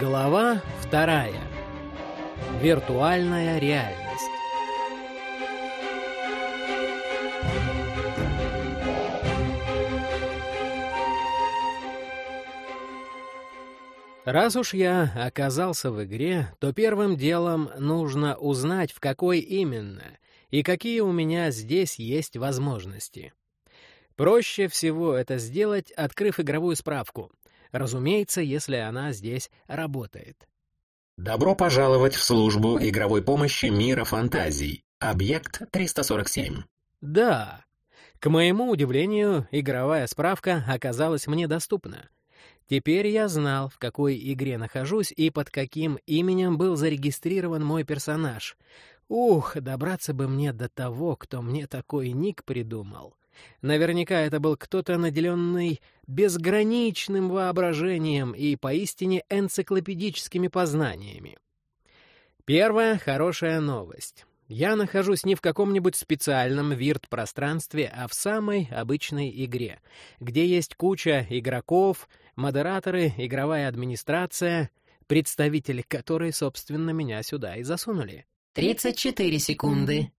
Глава вторая. Виртуальная реальность. Раз уж я оказался в игре, то первым делом нужно узнать, в какой именно, и какие у меня здесь есть возможности. Проще всего это сделать, открыв игровую справку. Разумеется, если она здесь работает. Добро пожаловать в службу игровой помощи мира фантазий. Объект 347. Да. К моему удивлению, игровая справка оказалась мне доступна. Теперь я знал, в какой игре нахожусь и под каким именем был зарегистрирован мой персонаж. Ух, добраться бы мне до того, кто мне такой ник придумал. Наверняка это был кто-то, наделенный безграничным воображением и поистине энциклопедическими познаниями. Первая хорошая новость. Я нахожусь не в каком-нибудь специальном вирт-пространстве, а в самой обычной игре, где есть куча игроков, модераторы, игровая администрация, представители которой, собственно, меня сюда и засунули. «Тридцать четыре секунды»,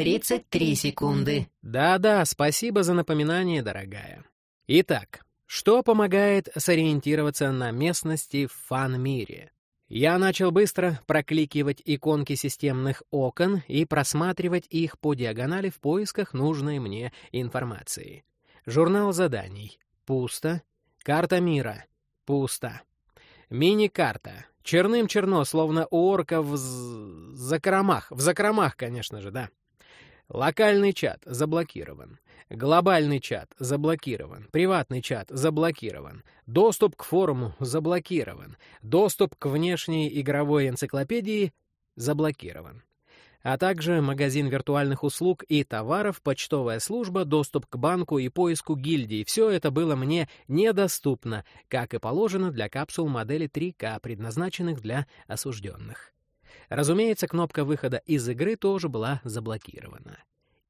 Тридцать три секунды. Да-да, спасибо за напоминание, дорогая. Итак, что помогает сориентироваться на местности в фан-мире? Я начал быстро прокликивать иконки системных окон и просматривать их по диагонали в поисках нужной мне информации. Журнал заданий. Пусто. Карта мира. Пусто. Мини-карта. Черным черно, словно у орка в закромах. В закромах, конечно же, да. Локальный чат заблокирован. Глобальный чат заблокирован. Приватный чат заблокирован. Доступ к форуму заблокирован. Доступ к внешней игровой энциклопедии заблокирован. А также магазин виртуальных услуг и товаров, почтовая служба, доступ к банку и поиску гильдии. Все это было мне недоступно, как и положено для капсул модели 3К, предназначенных для осужденных. Разумеется, кнопка выхода из игры тоже была заблокирована.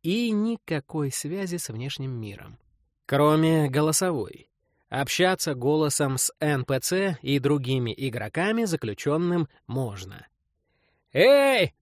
И никакой связи с внешним миром. Кроме голосовой. Общаться голосом с НПЦ и другими игроками заключенным можно. «Эй!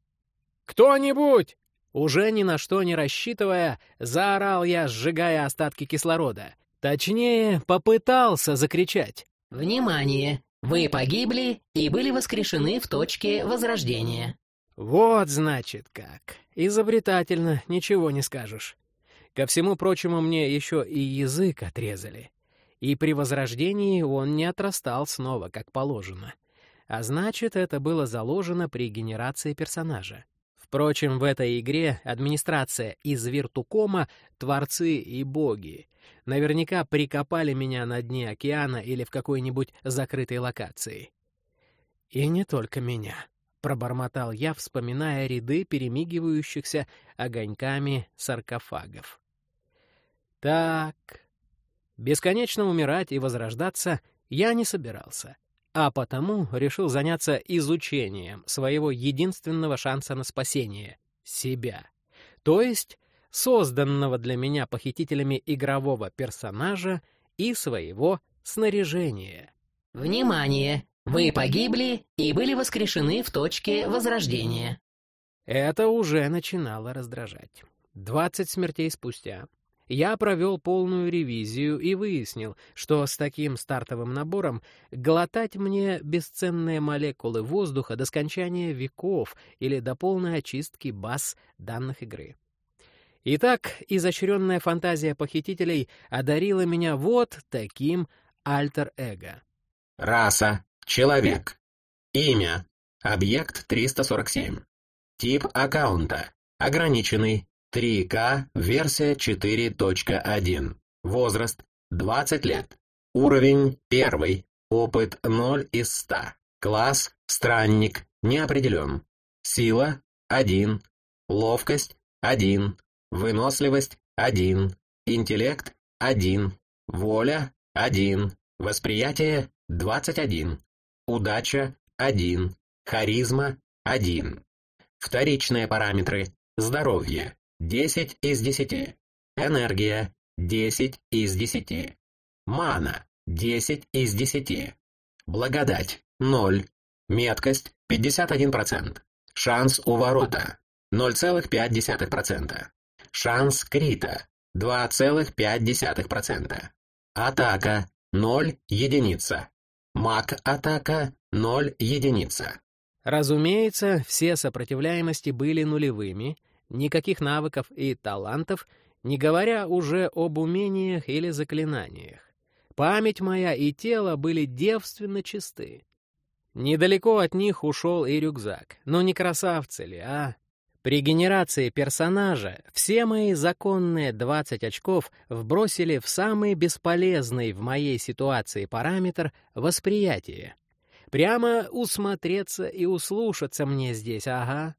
Кто-нибудь!» Уже ни на что не рассчитывая, заорал я, сжигая остатки кислорода. Точнее, попытался закричать. «Внимание! Вы погибли и были воскрешены в точке возрождения. Вот, значит, как. Изобретательно, ничего не скажешь. Ко всему прочему, мне еще и язык отрезали. И при возрождении он не отрастал снова, как положено. А значит, это было заложено при генерации персонажа. Впрочем, в этой игре администрация из Виртукома — творцы и боги — Наверняка прикопали меня на дне океана или в какой-нибудь закрытой локации. И не только меня, — пробормотал я, вспоминая ряды перемигивающихся огоньками саркофагов. Так, бесконечно умирать и возрождаться я не собирался, а потому решил заняться изучением своего единственного шанса на спасение — себя. То есть созданного для меня похитителями игрового персонажа и своего снаряжения. «Внимание! Вы погибли и были воскрешены в точке возрождения». Это уже начинало раздражать. Двадцать смертей спустя я провел полную ревизию и выяснил, что с таким стартовым набором глотать мне бесценные молекулы воздуха до скончания веков или до полной очистки баз данных игры. Итак, изощренная фантазия похитителей одарила меня вот таким альтер-эго. Раса — человек. Имя — объект 347. Тип аккаунта — ограниченный. 3К, версия 4.1. Возраст — 20 лет. Уровень — 1. Опыт — 0 из 100. Класс — странник, не определен. Сила — 1. Ловкость — 1. Выносливость – 1. Интеллект – 1. Воля – 1. Восприятие – 21. Удача – 1. Харизма – 1. Вторичные параметры. Здоровье – 10 из 10. Энергия – 10 из 10. Мана – 10 из 10. Благодать – 0. Меткость – 51%. Шанс у ворота – 0,5%. Шанс крита – 2,5%. Атака – 0 единица. Маг-атака – 0 единица. Разумеется, все сопротивляемости были нулевыми, никаких навыков и талантов, не говоря уже об умениях или заклинаниях. Память моя и тело были девственно чисты. Недалеко от них ушел и рюкзак. Но не красавцы ли, а? При генерации персонажа все мои законные 20 очков вбросили в самый бесполезный в моей ситуации параметр восприятия. Прямо усмотреться и услушаться мне здесь, ага.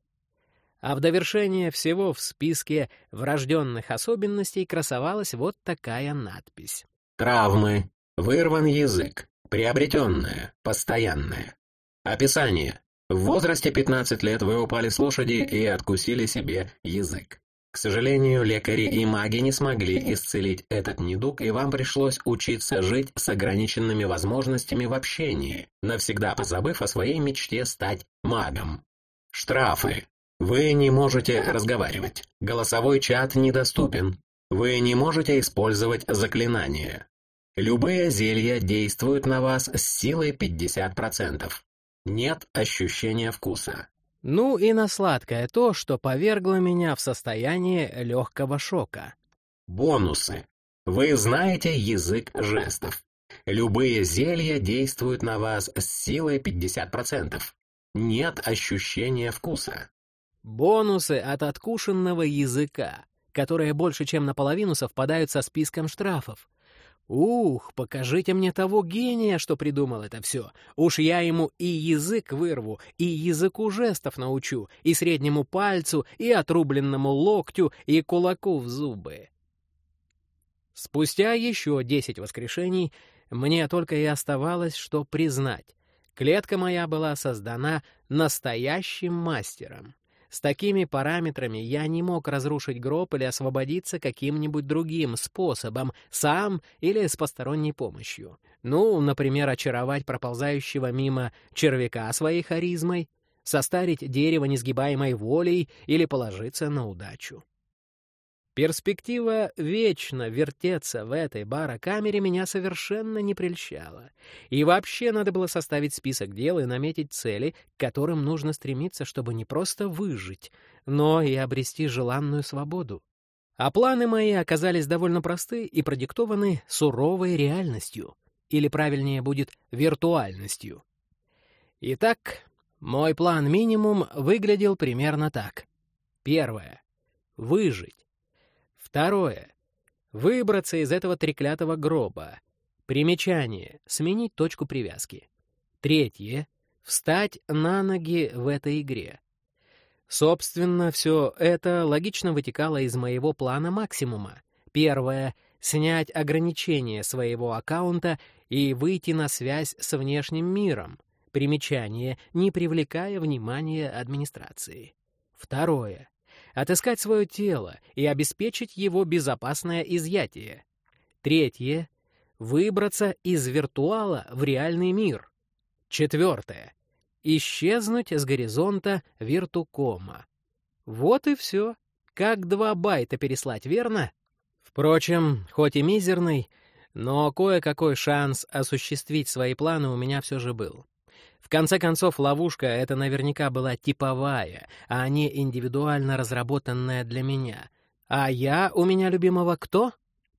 А в довершение всего в списке врожденных особенностей красовалась вот такая надпись. Травмы. Вырван язык. Приобретенное. Постоянное. Описание. В возрасте 15 лет вы упали с лошади и откусили себе язык. К сожалению, лекари и маги не смогли исцелить этот недуг, и вам пришлось учиться жить с ограниченными возможностями в общении, навсегда позабыв о своей мечте стать магом. Штрафы. Вы не можете разговаривать. Голосовой чат недоступен. Вы не можете использовать заклинания. Любые зелья действуют на вас с силой 50%. Нет ощущения вкуса. Ну и на сладкое то, что повергло меня в состояние легкого шока. Бонусы. Вы знаете язык жестов. Любые зелья действуют на вас с силой 50%. Нет ощущения вкуса. Бонусы от откушенного языка, которые больше чем наполовину совпадают со списком штрафов. Ух, покажите мне того гения, что придумал это все. Уж я ему и язык вырву, и языку жестов научу, и среднему пальцу, и отрубленному локтю, и кулаку в зубы. Спустя еще десять воскрешений мне только и оставалось, что признать. Клетка моя была создана настоящим мастером. С такими параметрами я не мог разрушить гроб или освободиться каким-нибудь другим способом, сам или с посторонней помощью. Ну, например, очаровать проползающего мимо червяка своей харизмой, состарить дерево несгибаемой волей или положиться на удачу. Перспектива вечно вертеться в этой барокамере меня совершенно не прельщала. И вообще надо было составить список дел и наметить цели, к которым нужно стремиться, чтобы не просто выжить, но и обрести желанную свободу. А планы мои оказались довольно просты и продиктованы суровой реальностью, или правильнее будет виртуальностью. Итак, мой план минимум выглядел примерно так. Первое. Выжить. Второе. Выбраться из этого треклятого гроба. Примечание. Сменить точку привязки. Третье. Встать на ноги в этой игре. Собственно, все это логично вытекало из моего плана максимума. Первое — снять ограничения своего аккаунта и выйти на связь с внешним миром. Примечание, не привлекая внимания администрации. Второе отыскать свое тело и обеспечить его безопасное изъятие. Третье — выбраться из виртуала в реальный мир. Четвертое — исчезнуть с горизонта виртукома. Вот и все. Как два байта переслать, верно? Впрочем, хоть и мизерный, но кое-какой шанс осуществить свои планы у меня все же был. В конце концов, ловушка — это наверняка была типовая, а не индивидуально разработанная для меня. А я у меня любимого кто?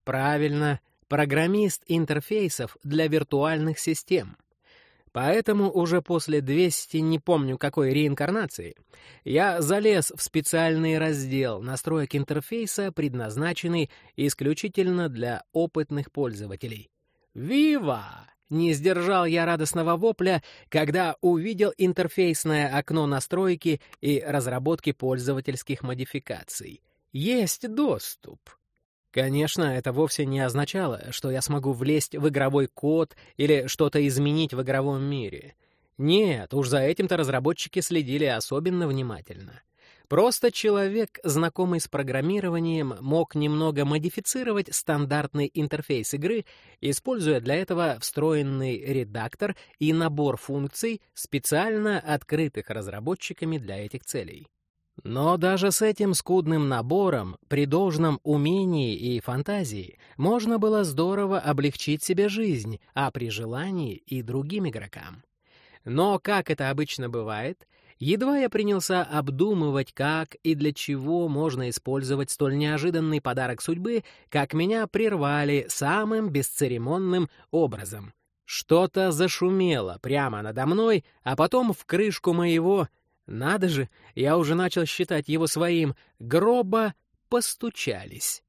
Правильно, программист интерфейсов для виртуальных систем. Поэтому уже после 200 не помню какой реинкарнации я залез в специальный раздел настроек интерфейса, предназначенный исключительно для опытных пользователей. «Вива!» Не сдержал я радостного вопля, когда увидел интерфейсное окно настройки и разработки пользовательских модификаций. Есть доступ. Конечно, это вовсе не означало, что я смогу влезть в игровой код или что-то изменить в игровом мире. Нет, уж за этим-то разработчики следили особенно внимательно. Просто человек, знакомый с программированием, мог немного модифицировать стандартный интерфейс игры, используя для этого встроенный редактор и набор функций, специально открытых разработчиками для этих целей. Но даже с этим скудным набором, при должном умении и фантазии, можно было здорово облегчить себе жизнь, а при желании и другим игрокам. Но, как это обычно бывает, Едва я принялся обдумывать, как и для чего можно использовать столь неожиданный подарок судьбы, как меня прервали самым бесцеремонным образом. Что-то зашумело прямо надо мной, а потом в крышку моего, надо же, я уже начал считать его своим, гроба постучались.